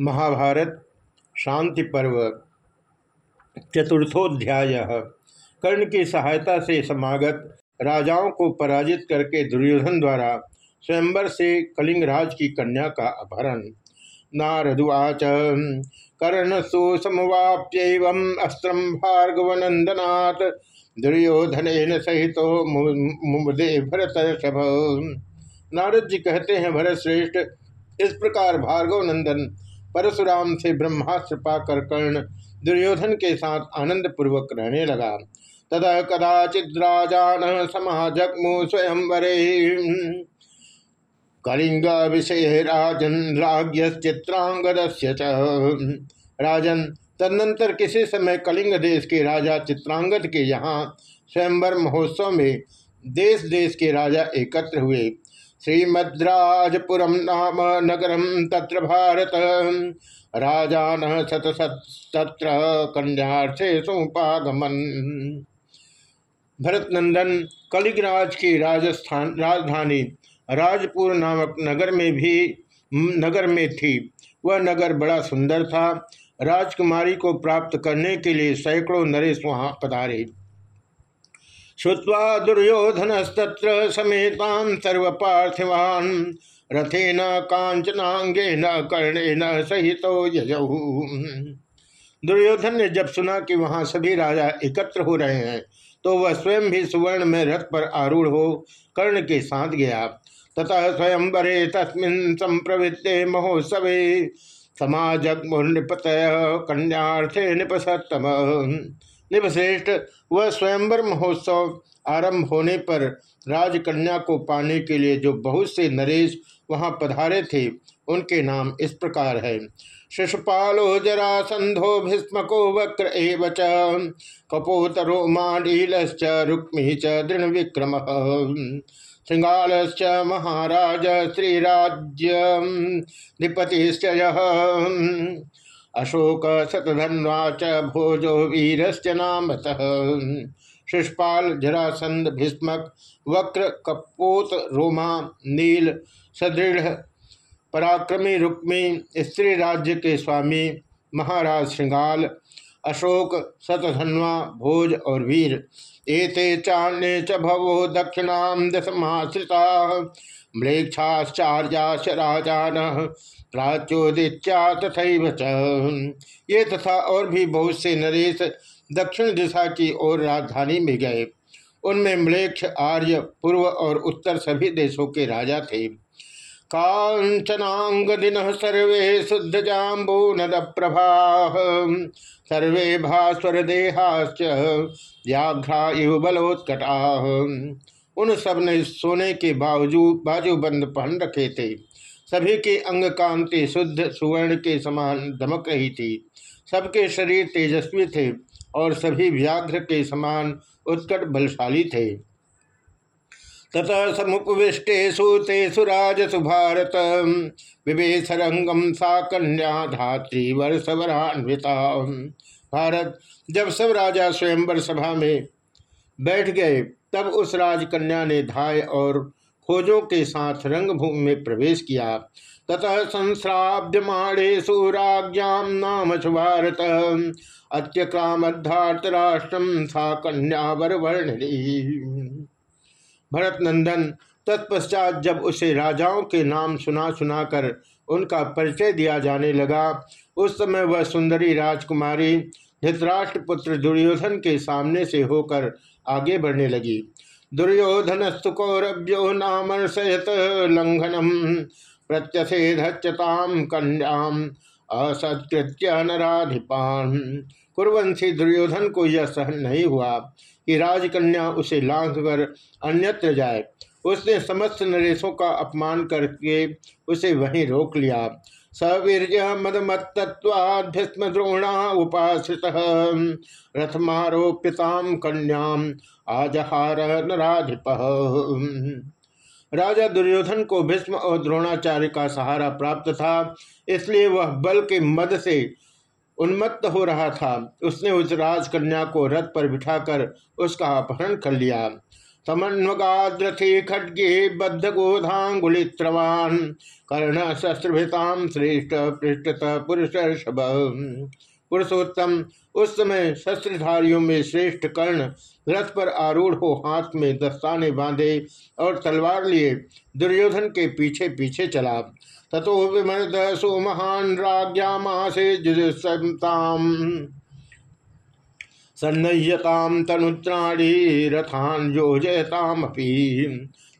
महाभारत, शांति पर्व, चतुर्थोध्याय, कर्ण की सहायता से समागत राजाओं को पराजित करके दुर्योधन द्वारा स्वयंवर से कलिंगराज की कन्या का अपहरण। नारदुवाच कर्ण सुसमवाप्य अस्त्र भार्गवनंदनाथ दुर्योधन सहित मुदे भरत नारद जी कहते हैं भरत श्रेष्ठ इस प्रकार भार्गव नंदन परशुराम से ब्रह्मास्त्र पाकर कर्ण दुर्योधन के साथ आनंद पूर्वक रहने लगा। तदा कदाचित राजान समाजगमु स्वयं कलिंग विषय राजन राज्य चित्रांगद राजन, तदनंतर किसी समय कलिंग देश के राजा चित्रांगद के यहाँ स्वयंवर महोत्सव में देश देश के राजा एकत्र हुए। श्रीमद्राजपुरम नाम नगरम तत्र भारत। राजान कन्यार्थे सोपागमन। भरत नंदन कलिगराज की राजस्थान, राजधानी राजपुर नामक नगर में भी नगर में थी। वह नगर बड़ा सुंदर था। राजकुमारी को प्राप्त करने के लिए सैकड़ों नरेश वहाँ पधारे। श्रुवा समेतान सर्वपार्थिवान, रथेन कांचनांगेन कर्णेन सहित यजऊ दुर्योधन ने जब सुना कि वहाँ सभी राजा एकत्र हो रहे हैं तो वह स्वयं भी सुवर्ण में रथ पर आरूढ़ हो कर्ण के साथ गया। तथा स्वयं बरे तस्मिन संप्रवृत्ते महोत्सव समाजक नृपत कन्यार्थे निपश्रेष्ठ वह स्वयंवर महोत्सव आरंभ होने पर राजकन्या को पाने के लिए जो बहुत से नरेश वहाँ पधारे थे, उनके नाम इस प्रकार है। शिशुपालो जरासंधो भीष्मको वक्र एव कपोतरो माडीलश्च रुक्मी च दृढ़ विक्रम श्रृंगालश्च महाराज श्रीराज्य। निपतिश्च अशोक शतधन्वा च भोजो वीरश्च नामतः शिषपाल, जरासंध, भीष्मक वक्र कपोत रोमा, नील, सदृढ़, पराक्रमी, रुक्मी, स्त्री राज्य के स्वामी, महाराज श्रृंगाल अशोक शतधन्वा भोज और वीर। एते चाण्य च भवो दक्षिणाम दशमाश्रिता। म्लेक्षाश्चार्याश राजान प्राचोदित्या तथा ये तथा और भी बहुत से नरेश दक्षिण दिशा की ओर राजधानी में गए। उनमें मलेक्ष, आर्य, पूर्व और उत्तर सभी देशों के राजा थे। कांचनांग दिन सर्वे शुद्ध जाम्बू नद प्रभा सर्वे भास्वर देहाश्च व्याघ्रा इव बलोत्कटा। उन सबने सोने के बावजूद बाजूबंद पहन रखे थे। सभी के अंग कांति शुद्ध, सुवर्ण के समान दमक रही थी। सबके शरीर तेजस्वी थे और सभी व्याघ्र के समान उत्कट बलशाली थे। तथा समुपविष्टेशु तेषु राजसु भारत। विवेशरंगम सा कन्या धात्री वर्षवरान्विता। भारत, जब सब राजा स्वयंवर सभा में बैठ गए, तब उस राजकन्या ने धाय और खोजों के साथ रंगभूमि में प्रवेश किया। ततः संश्राव्यमाणेशु राज्ञाम नाम भारत। अत्यक्रामधार्तराष्ट्रम सा कन्यावर वर्णि भरत नंदन तत्पश्चात जब उसे राजाओं के नाम सुना सुनाकर उनका परिचय दिया जाने लगा, उस समय वह सुंदरी राजकुमारी धृतराष्ट्र पुत्र दुर्योधन के सामने से होकर आगे बढ़ने लगी। दुर्योधनस्तु कौरभ्यो नामर्शयत लंघनम प्रत्यसेधच्यताम कन्याम असत्कृत्य नराधिपान कुरवंशी दुर्योधन को यह सहन नहीं हुआ कि राजकन्या उसे लांघ कर अन्यत्र जाए। उसने समस्त नरेशों का अपमान करके उसे वहीं रोक लिया। सवीर मदमत्तवाभ्यस्म द्रोणा उपाश्रित रथमारोप्यताम कन्याम आजहार नाधिप राजा दुर्योधन को भीष्म और द्रोणाचार्य का सहारा प्राप्त था, इसलिए वह बल के मद से उन्मत्त हो रहा था। उसने उस राजकन्या को रथ पर बिठाकर उसका अपहरण कर लिया। समन्वगाद्रथी खड्गे बद्ध गोधांगुलित्रवान कर्ण शस्त्रभृताम श्रेष्ठ पृष्ठत पुरुष पुरुषोत्तम, उस समय शस्त्रधारियों में श्रेष्ठ कर्ण रथ पर आरूढ़ हो हाथ में दस्ताने बांधे और तलवार लिए दुर्योधन के पीछे पीछे चला तथो विमर्द सो महान राज्ञामासे जुजुसताम सन्नयताम तनुत्राणी रथान योजयताम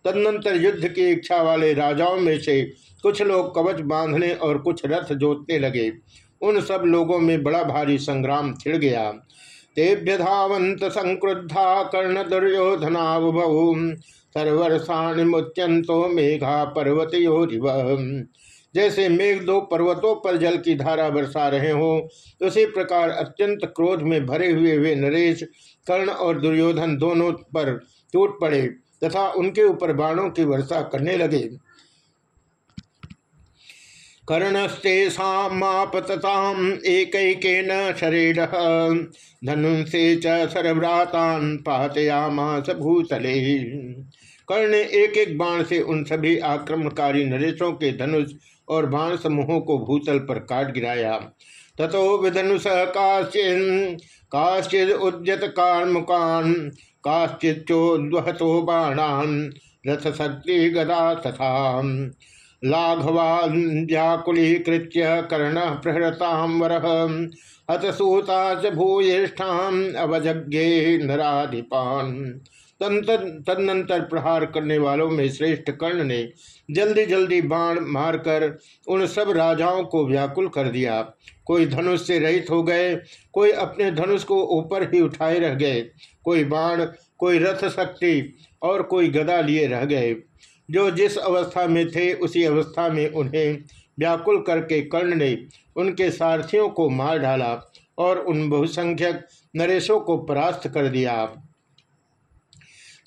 तदनंतर युद्ध की इच्छा वाले राजाओं में से कुछ लोग कवच बांधने और कुछ रथ जोतने लगे। उन सब लोगों में बड़ा भारी संग्राम छिड़ गया। तेभ्य धावंत संक्रुद्धा कर्ण दुर्योधनाबहु सर्वर्षाण मुच्यंतो मेघा पर्वत जैसे मेघ दो पर्वतों पर जल की धारा बरसा रहे हो, उसी प्रकार अत्यंत क्रोध में भरे हुए वे नरेश, कर्ण और दुर्योधन दोनों पर टूट पड़े तथा उनके ऊपर बाणों की वर्षा करने लगे। कर्णस्तेषापतताम एक शरीर। धनुषे च सरभ्रातान पातयामास भूतले। कर्ण एक एक बाण से उन सभी आक्रमणकारी नरेशों के धनुष और बाण समूहों को भूतल पर काट गिराया। तथो विधनुष काश्चिन, काश्चिद उद्यत कार्मुकान काश्चिचोद्वहतो बाणान रथ शक्ति गदा तथा। लाघवाकुलीकृत्य कर्ण प्रहृतांबर हतसूता च भूयिष्ठान अवजज्ञे नराधिपान। तदनंतर प्रहार करने वालों में श्रेष्ठ कर्ण ने जल्दी जल्दी बाण मारकर उन सब राजाओं को व्याकुल कर दिया। कोई धनुष से रहित हो गए, कोई अपने धनुष को ऊपर ही उठाए रह गए, कोई बाण, कोई रथ शक्ति और कोई गदा लिए रह गए। जो जिस अवस्था में थे, उसी अवस्था में उन्हें व्याकुल करके कर्ण ने उनके सारथियों को मार डाला और उन बहुसंख्यक नरेशों को परास्त कर दिया।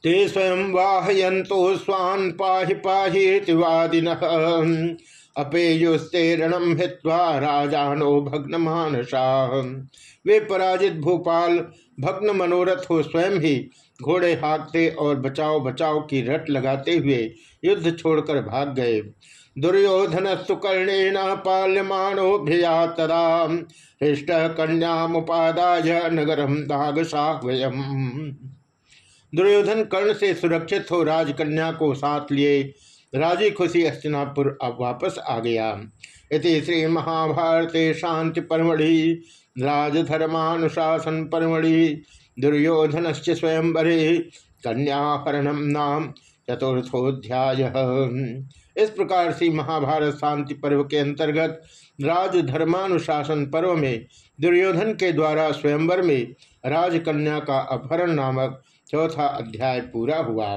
ते स्वयं वाहयंतो स्वान् पाहि पाहि वादिन। अपेयुस्ते रणम हित्वा राजानो भग्न मानसा वे पराजित भूपाल भग्न मनोरथ हो स्वयं ही घोड़े हाँकते और बचाओ बचाओ की रट लगाते हुए युद्ध छोड़कर भाग गए। दुर्योधन सुकर्णेन पाल्यमाणोभ्यया तदा हृष्ट कन्या मुपादाय नगरम दागसाह्वयम। दुर्योधन कर्ण से सुरक्षित हो राजकन्या को साथ लिए। राज़ी खुशी अस्तिनापुर अब वापस आ गया। इति श्री महाभारते शांति परमढ़ि राजधर्मानुशासन परमढ़ि दुर्योधन से स्वयंवरे कन्याहरणम नाम चतुर्थोध्याय इस प्रकार से महाभारत शांति पर्व के अंतर्गत राजधर्मानुशासन पर्व में दुर्योधन के द्वारा स्वयंवर में राजकन्या का अपहरण नामक चौथा अध्याय पूरा हुआ।